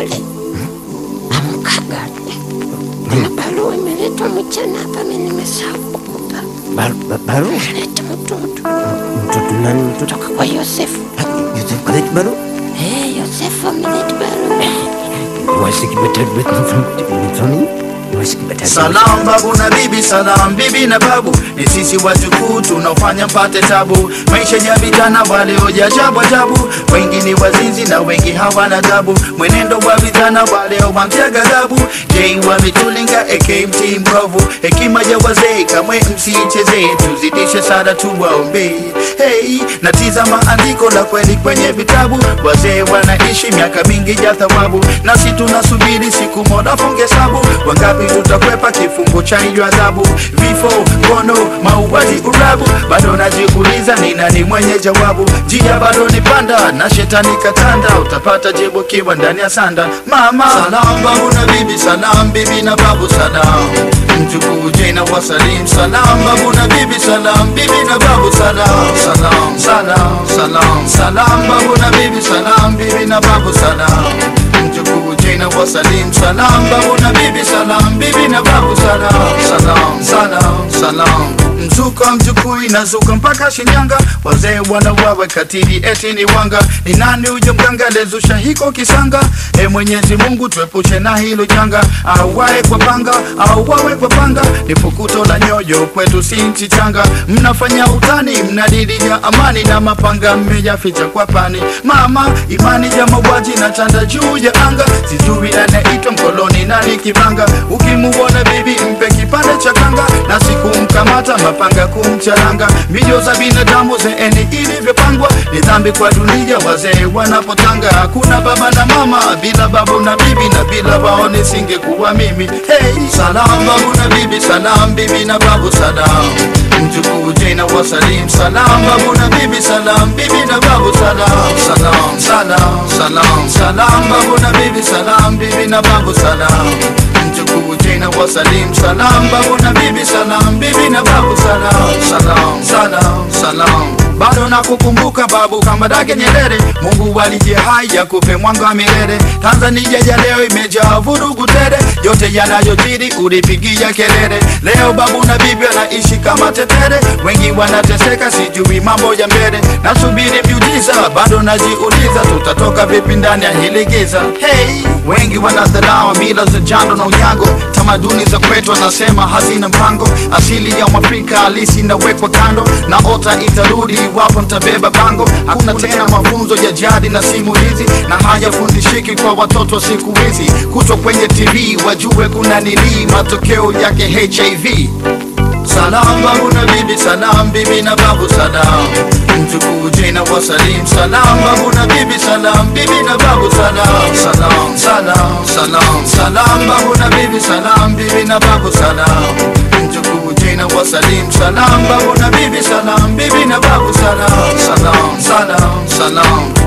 pole. Amkaga. Kuna barua imeletwa mchana hapa, mimi nimesahau kukupa. Barua Leta mtoto mtoto nani? Mtoto toka kwa Yosefu. Yosefu kaleta barua Eh, Yosefu ameleta barua. wasiki Salam babu na bibi, salam bibi na babu, ni sisi wajukuu tunaofanya mpate tabu. Maisha ya vijana ajabu, wengi ni wazinzi na wengi hawana tabu. Mwenendo wa vijana waliowantia ghadhabu, J wametulinga AKMT mbovu. Hekima ya wazee kamwe msiichezee, tuzidishe sada tuwaombee. Hey, natizama andiko la kweli kwenye vitabu, wazee wanaishi miaka mingi ya thawabu, nasi tunasubiri siku moja funge sabu. Wangapi tutakwepa kifungo cha hiyo adhabu? Vifo, ngono, mauaji, urabu, bado najikuliza ni nani mwenye jawabu. jia bado ni panda na shetani katanda, utapata jibu kiwa ndani ya sanda. Mama. Salam, babu na bibi salam, bibi na babu salam, mjukuu wa wasalim salam, babu na bibi salam, bibi na babu salam, salam, salam, salam, salam, babu na bibi salam, bibi na babu salam Jena wasalim salam, babu na bibi salam, bibi na babu salam, salam, salam, salam. Mzuka mjukuu inazuka mpaka Shinyanga, wazee wanauawa katili eti ni wanga. Ni nani huyo mganga lezusha hiko kisanga? E Mwenyezi Mungu tuepushe na hilo janga, auwae kwa panga, auawe kwa panga, ni fukuto la nyoyo kwetu si nchi changa. Mnafanya utani, mnadidinya amani na mapanga mmejaficha kwa pani. Mama, imani ya mauaji na chanda juu ya anga, sijui anaitwa mkoloni nani kivanga. Ukimuona bibi mpe kipande cha kanga, na sikumkamata mapanga kumcharanga. Mbio za binadamu zeeni ilivyopangwa, ni dhambi kwa dunia wazee wanapotanga. Hakuna baba na mama bila babu na bibi, na bila wao nisingekuwa mimi. Hey, salam babu na bibi, salam bibi na babu, salam mjukuu Jena wasalim, salam babu na bibi, salam bibi na babu, salam salam salam salam salam babu na bibi, salam bibi na babu, salam mjukuu wa salim salam babu na bibi, salam bibi na babu, salam salam salam salam bado nakukumbuka babu kama dage Nyerere, Mungu alijie hai kupe mwanga milele. Tanzania ya leo imejaa vurugu tele, yanayojiri ulipigia kelele. Leo babu na bibi anaishi kama tetere, wengi wanateseka, sijui mambo ya mbele. Nasubiri miujiza, bado najiuliza tutatoka vipi ndani ya hili giza. Hey, wengi wanadharau mila za jando na unyago, tamaduni za kwetu wanasema hazina mpango. Asili ya Mwafrika halisi inawekwa kando, na ota itarudi iwapo ntabeba bango. Hakuna tena mafunzo ya jadi na simulizi, na hayafundishiki kwa watoto siku hizi. Kutwa kwenye TV wajue kuna nini, matokeo yake HIV. Salam babu na bibi, salam bibi na babu, salam mtukuu jina wa wasalim, salam babu na bibi, salam bibi na babu, salam salam salam salam salam babu na bibi, salam bibi na babu, salam mtukuu jina wa wasalim, salam babu na bibi, salam bibi na babu, salam salam salam salam